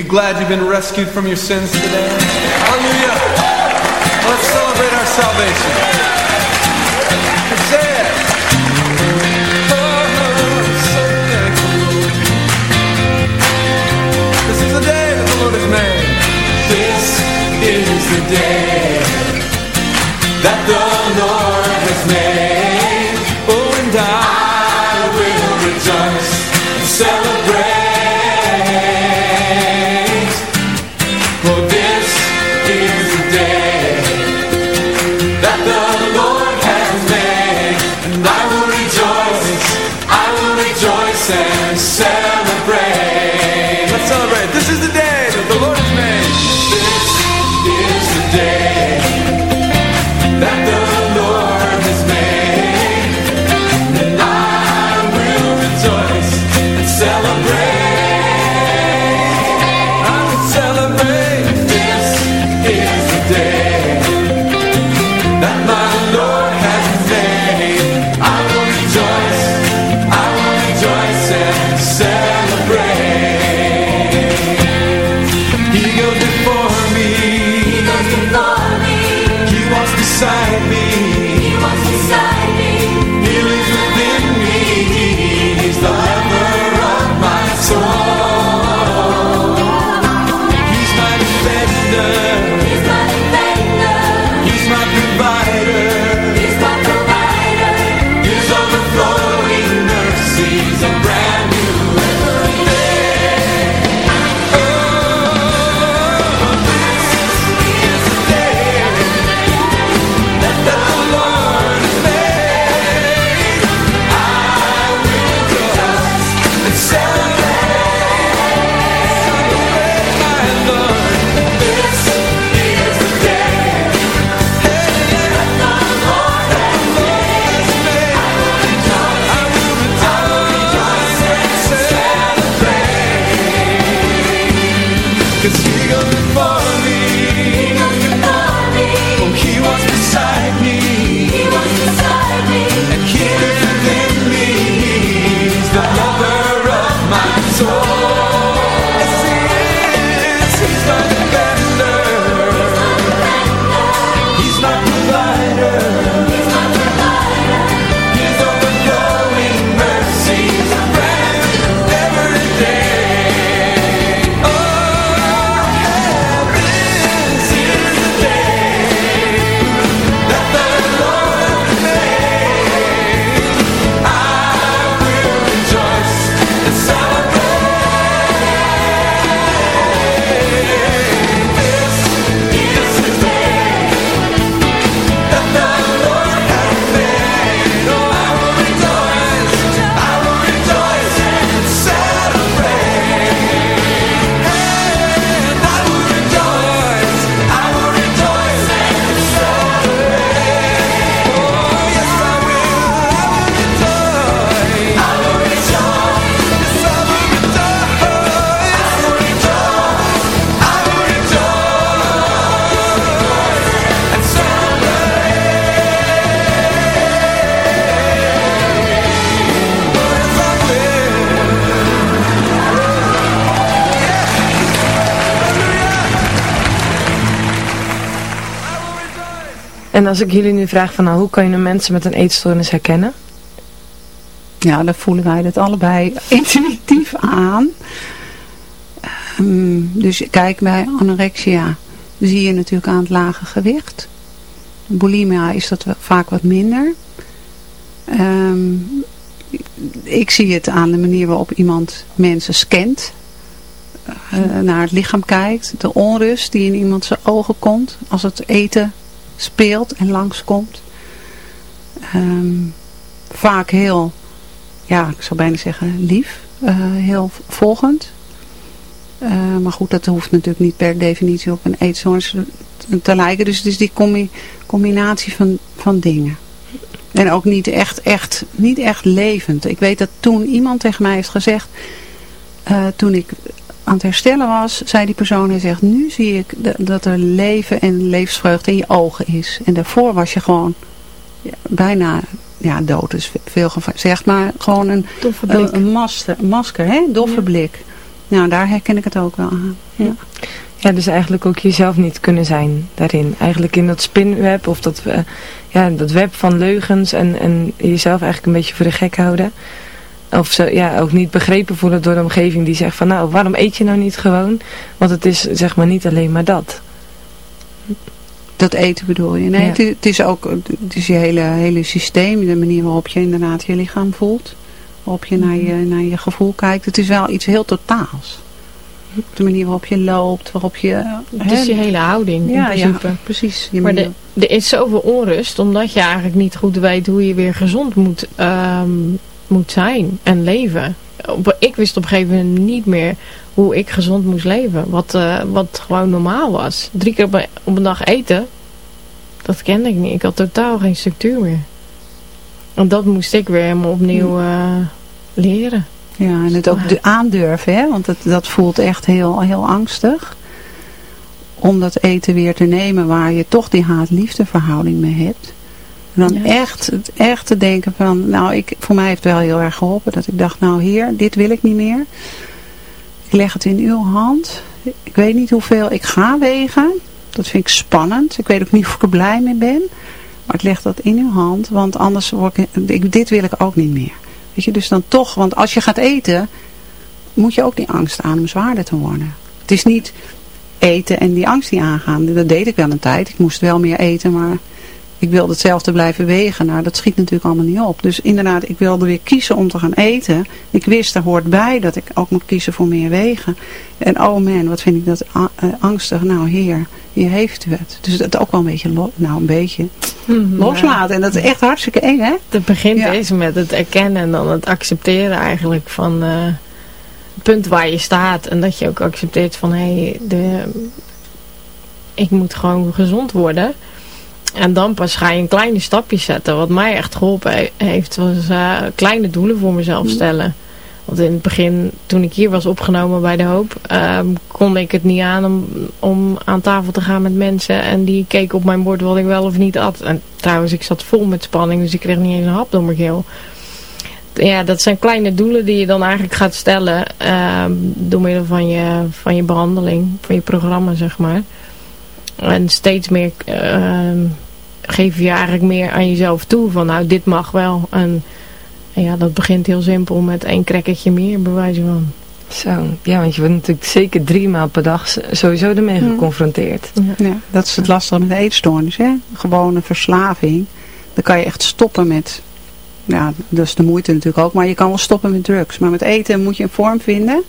Glad you've been rescued from your sins today? Hallelujah. Let's celebrate our salvation. This is the day that the Lord has made. This is the day that the En als ik jullie nu vraag van nou, hoe kan je mensen met een eetstoornis herkennen? Ja, dan voelen wij dat allebei (laughs) intuïtief aan. Um, dus kijk, bij anorexia zie je natuurlijk aan het lage gewicht. Bulimia is dat vaak wat minder. Um, ik zie het aan de manier waarop iemand mensen scant. Uh, naar het lichaam kijkt. De onrust die in iemand zijn ogen komt. Als het eten speelt en langskomt. Um, vaak heel, ja ik zou bijna zeggen lief. Uh, heel volgend. Uh, maar goed, dat hoeft natuurlijk niet per definitie op een eetstoornis te lijken. Dus het is die combi combinatie van, van dingen. En ook niet echt, echt, niet echt levend. Ik weet dat toen iemand tegen mij heeft gezegd, uh, toen ik aan het herstellen was, zei die persoon, hij zegt, nu zie ik dat er leven en levensvreugde in je ogen is. En daarvoor was je gewoon ja, bijna, ja dood is veel gezegd, maar gewoon een, een, een, master, masker, hè? doffe ja. blik. Nou, daar herken ik het ook wel aan. Ja. Ja, dus eigenlijk ook jezelf niet kunnen zijn daarin. Eigenlijk in dat spinweb of dat, ja, dat web van leugens en, en jezelf eigenlijk een beetje voor de gek houden. Of zo, ja, ook niet begrepen voelen door de omgeving die zegt van nou, waarom eet je nou niet gewoon? Want het is zeg maar niet alleen maar dat. Dat eten bedoel je? Nee, ja. het, is, het, is ook het is je hele, hele systeem, de manier waarop je inderdaad je lichaam voelt. Waarop je naar je, naar je gevoel kijkt. Het is wel iets heel totaals. De manier waarop je loopt, waarop je... Het is je hele houding ja, in principe. Ja, precies. Maar de, er is zoveel onrust, omdat je eigenlijk niet goed weet hoe je weer gezond moet, um, moet zijn en leven. Ik wist op een gegeven moment niet meer hoe ik gezond moest leven. Wat, uh, wat gewoon normaal was. Drie keer op een, op een dag eten, dat kende ik niet. Ik had totaal geen structuur meer. En dat moest ik weer helemaal opnieuw uh, leren. Ja, en het ook aandurven, hè? want dat, dat voelt echt heel, heel angstig. Om dat eten weer te nemen waar je toch die haat-liefde verhouding mee hebt. En dan ja. echt, echt te denken van, nou, ik, voor mij heeft het wel heel erg geholpen. Dat ik dacht, nou heer, dit wil ik niet meer. Ik leg het in uw hand. Ik weet niet hoeveel ik ga wegen. Dat vind ik spannend. Ik weet ook niet of ik er blij mee ben. Maar ik leg dat in uw hand, want anders word ik, dit wil ik ook niet meer. Weet je, dus dan toch, want als je gaat eten, moet je ook die angst aan om zwaarder te worden. Het is niet eten en die angst die aangaan. Dat deed ik wel een tijd. Ik moest wel meer eten, maar ik wilde hetzelfde blijven wegen. Nou, dat schiet natuurlijk allemaal niet op. Dus inderdaad, ik wilde weer kiezen om te gaan eten. Ik wist, er hoort bij dat ik ook moet kiezen voor meer wegen. En oh man, wat vind ik dat angstig. Nou, heer, hier heeft u het. Dus dat ook wel een beetje, nou een beetje, mm, loslaten. En dat is echt hartstikke eng, hè? Het begint ja. eens met het erkennen en dan het accepteren eigenlijk van uh, het punt waar je staat. En dat je ook accepteert van, hé, hey, de, ik moet gewoon gezond worden. En dan pas ga je een kleine stapje zetten. Wat mij echt geholpen heeft, was uh, kleine doelen voor mezelf stellen. Want in het begin, toen ik hier was opgenomen bij De Hoop, uh, kon ik het niet aan om, om aan tafel te gaan met mensen. En die keken op mijn bord wat ik wel of niet at. En trouwens, ik zat vol met spanning, dus ik kreeg niet eens een hap door mijn keel. Ja, dat zijn kleine doelen die je dan eigenlijk gaat stellen uh, door middel van je, van je behandeling, van je programma, zeg maar. En steeds meer geef je eigenlijk meer aan jezelf toe. Van nou, dit mag wel. En, en ja, dat begint heel simpel met één krekketje meer, bij wijze van. Zo, ja, want je wordt natuurlijk zeker drie maal per dag sowieso ermee geconfronteerd. Ja. ja, dat is het lastige met de eetstoornis, hè. Gewone verslaving. Dan kan je echt stoppen met, ja, dat is de moeite natuurlijk ook, maar je kan wel stoppen met drugs. Maar met eten moet je een vorm vinden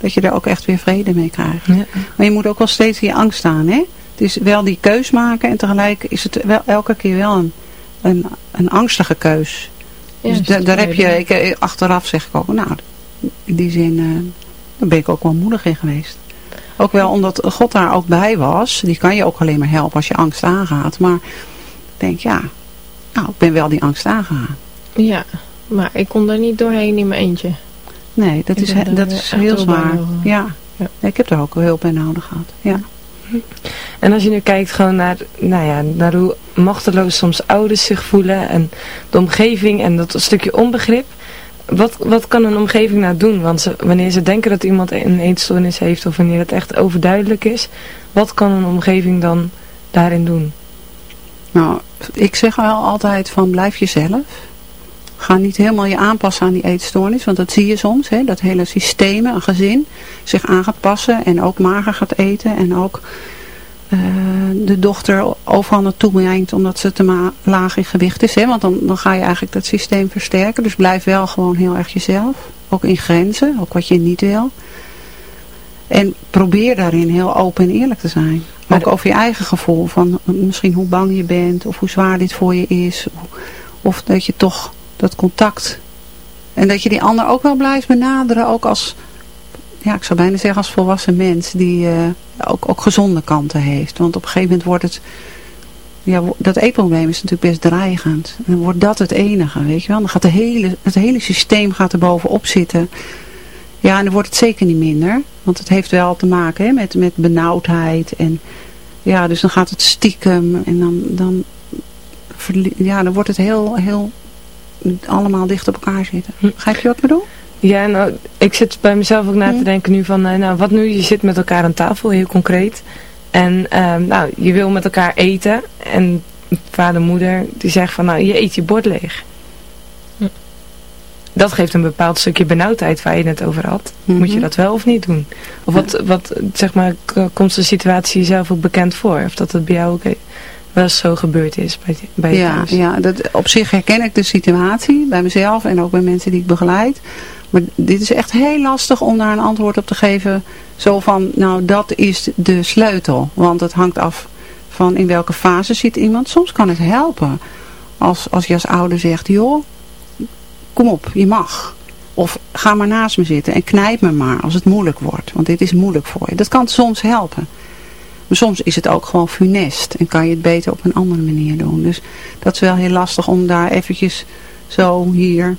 dat je er ook echt weer vrede mee krijgt. Ja. Maar je moet ook wel steeds die angst aan, hè. Het is wel die keus maken en tegelijk is het wel elke keer wel een, een, een angstige keus. Ja, dus da, daar heb je, ik, eh, achteraf zeg ik ook, nou, in die zin, uh, daar ben ik ook wel moedig in geweest. Ook wel omdat God daar ook bij was. Die kan je ook alleen maar helpen als je angst aangaat. Maar ik denk, ja, nou, ik ben wel die angst aangegaan. Ja, maar ik kon er niet doorheen in mijn eentje. Nee, dat ik is, dat is heel zwaar. Ja. ja. ik heb er ook hulp bij nodig gehad. Ja. En als je nu kijkt gewoon naar, nou ja, naar hoe machteloos soms ouders zich voelen en de omgeving en dat stukje onbegrip. Wat, wat kan een omgeving nou doen? Want ze, wanneer ze denken dat iemand een eetstoornis heeft of wanneer het echt overduidelijk is, wat kan een omgeving dan daarin doen? Nou, ik zeg wel altijd van blijf jezelf. Ga niet helemaal je aanpassen aan die eetstoornis, want dat zie je soms. Hè, dat hele systeem, een gezin, zich aan gaat passen en ook mager gaat eten. En ook uh, de dochter overal naartoe brengt omdat ze te laag in gewicht is. Hè, want dan, dan ga je eigenlijk dat systeem versterken. Dus blijf wel gewoon heel erg jezelf. Ook in grenzen, ook wat je niet wil. En probeer daarin heel open en eerlijk te zijn. Maar ook over je eigen gevoel. Van misschien hoe bang je bent. Of hoe zwaar dit voor je is. Of dat je toch dat contact. En dat je die ander ook wel blijft benaderen. Ook als, ja ik zou bijna zeggen als volwassen mens. Die uh, ook, ook gezonde kanten heeft. Want op een gegeven moment wordt het... Ja, dat eetprobleem is natuurlijk best dreigend. En dan wordt dat het enige, weet je wel. Dan gaat de hele, het hele systeem gaat er bovenop zitten. Ja, en dan wordt het zeker niet minder. Want het heeft wel te maken hè, met, met benauwdheid. En ja, dus dan gaat het stiekem. En dan, dan, ja, dan wordt het heel, heel allemaal dicht op elkaar zitten. Hm. Begrijp je wat ik bedoel? Ja, nou, ik zit bij mezelf ook na te hm. denken nu van, eh, nou, wat nu? Je zit met elkaar aan tafel, heel concreet. En, uh, nou, je wil met elkaar eten. En vader moeder, die zegt van, nou, je eet je bord leeg dat geeft een bepaald stukje benauwdheid waar je het over had. Moet je mhm. dat wel of niet doen? Of wat, wat zeg maar, komt de situatie jezelf ook bekend voor? Of dat het bij jou ook wel zo gebeurd is bij, bij je ja, thuis? Ja, dat, op zich herken ik de situatie bij mezelf en ook bij mensen die ik begeleid. Maar dit is echt heel lastig om daar een antwoord op te geven. Zo van, nou dat is de sleutel. Want het hangt af van in welke fase zit iemand. Soms kan het helpen. Als, als je als ouder zegt, joh, kom op, je mag. Of ga maar naast me zitten en knijp me maar als het moeilijk wordt. Want dit is moeilijk voor je. Dat kan soms helpen. Maar soms is het ook gewoon funest. En kan je het beter op een andere manier doen. Dus dat is wel heel lastig om daar eventjes zo hier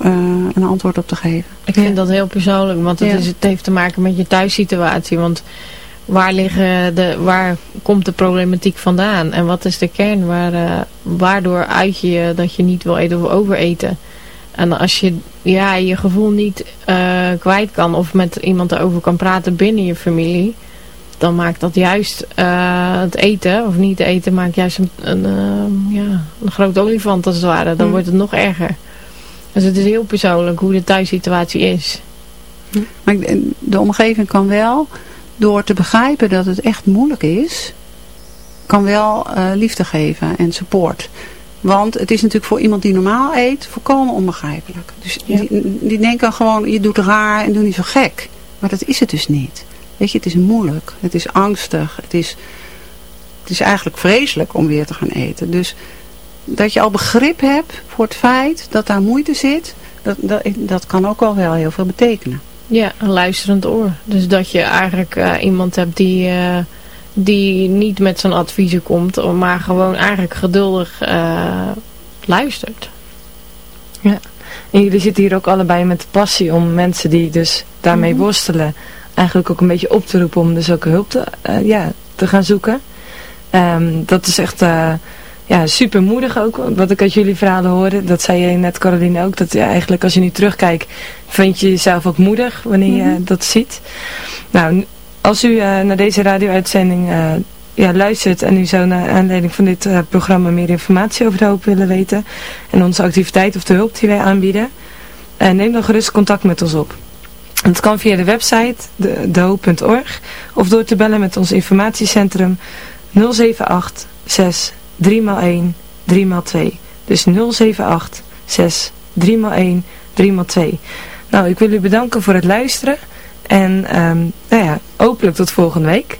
uh, een antwoord op te geven. Ik vind dat heel persoonlijk. Want het, is, het heeft te maken met je thuissituatie. Want waar, liggen de, waar komt de problematiek vandaan? En wat is de kern? Waar, uh, waardoor uit je dat je niet wil eten of overeten? En als je ja, je gevoel niet uh, kwijt kan of met iemand erover kan praten binnen je familie, dan maakt dat juist uh, het eten, of niet eten, maakt juist een, een, ja, een groot olifant als het ware. Dan mm. wordt het nog erger. Dus het is heel persoonlijk hoe de thuissituatie is. Maar de omgeving kan wel door te begrijpen dat het echt moeilijk is, kan wel uh, liefde geven en support. Want het is natuurlijk voor iemand die normaal eet volkomen onbegrijpelijk. Dus die, die denken gewoon, je doet raar en doe niet zo gek. Maar dat is het dus niet. Weet je, het is moeilijk. Het is angstig. Het is, het is eigenlijk vreselijk om weer te gaan eten. Dus dat je al begrip hebt voor het feit dat daar moeite zit, dat, dat, dat kan ook al wel heel veel betekenen. Ja, een luisterend oor. Dus dat je eigenlijk uh, iemand hebt die, uh, die niet met zijn adviezen komt, maar gewoon eigenlijk geduldig uh, luistert. Ja, en jullie zitten hier ook allebei met passie om mensen die dus daarmee mm -hmm. Eigenlijk ook een beetje op te roepen om dus ook hulp te, ja, te gaan zoeken. Um, dat is echt ja, super moedig ook, wat ik uit jullie verhalen hoorde. Dat zei je net, Caroline, ook. Dat ja, eigenlijk als je nu terugkijkt, vind je jezelf ook moedig wanneer je mhm. dat ziet. Nou, als u uh, naar deze radio-uitzending ja, luistert en u zou naar aanleiding van dit uh, programma meer informatie over de hoop willen weten en onze activiteit of de hulp die wij aanbieden, neem dan gerust contact met ons op. Dat kan via de website dehoop.org of door te bellen met ons informatiecentrum 078 6 3 x 1, 3 x 2. Dus 078 6 3 x 1, 3 x 2. Nou, ik wil u bedanken voor het luisteren. En um, nou ja, hopelijk tot volgende week.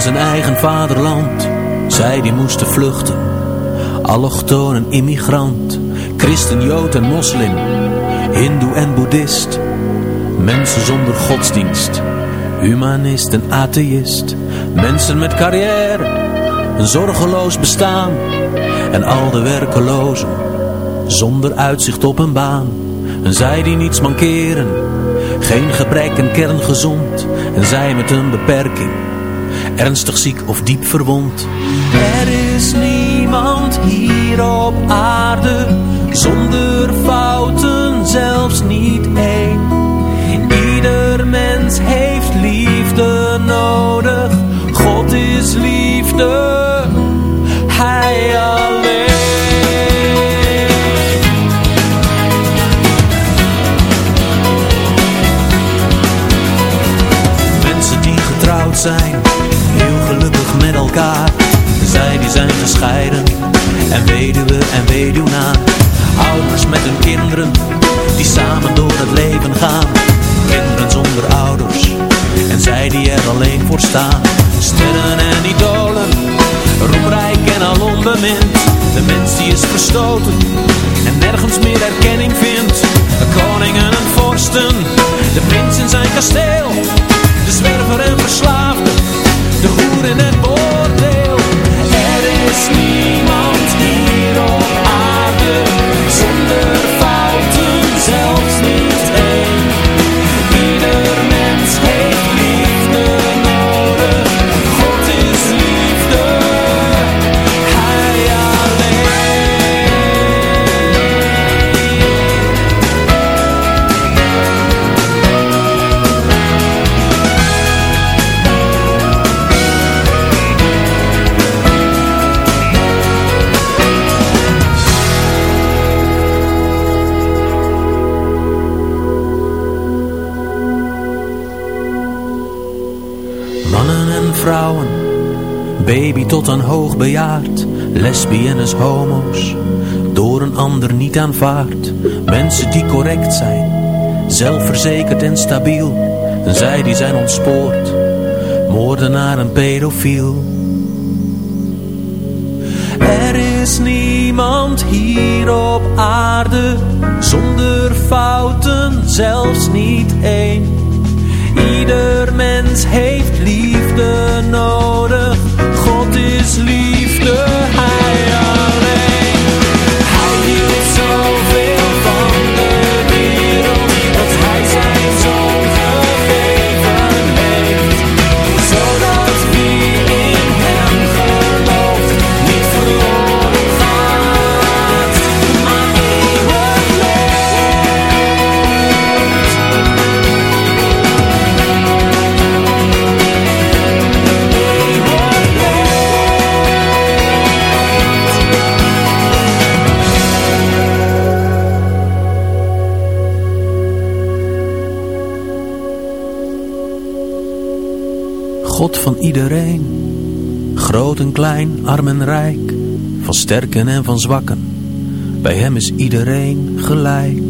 In zijn eigen vaderland. Zij die moesten vluchten, allochtoon en immigrant. Christen, Jood en moslim, hindoe en boeddhist. Mensen zonder godsdienst, humanist en atheïst. Mensen met carrière, een zorgeloos bestaan. En al de werkelozen, zonder uitzicht op een baan. En zij die niets mankeren Geen gebrek en kerngezond en zij met een beperking. Ernstig ziek of diep verwond. Er is niemand hier op aarde zonder fouten, zelfs niet één. Ieder mens heeft liefde nodig. God is liefde, Hij alleen. Mensen die getrouwd zijn, met elkaar. Zij die zijn gescheiden, en weduwe en weduwnaar. Ouders met hun kinderen, die samen door het leven gaan. Kinderen zonder ouders, en zij die er alleen voor staan. Sterren en idolen, roemrijk en al onbemind. De mens die is verstoten, en nergens meer erkenning vindt. De koningen en vorsten, de prins in zijn kasteel. De zwerver en verslaafde, de hoer in hoogbejaard, lesbiennes, homo's, door een ander niet aanvaard. Mensen die correct zijn, zelfverzekerd en stabiel, en zij die zijn ontspoord, moordenaar en pedofiel. Er is niemand hier op aarde zonder fouten, zelfs niet één. Ieder mens heeft liefde nodig. God is liefde, God van iedereen, groot en klein, arm en rijk, van sterken en van zwakken. Bij hem is iedereen gelijk.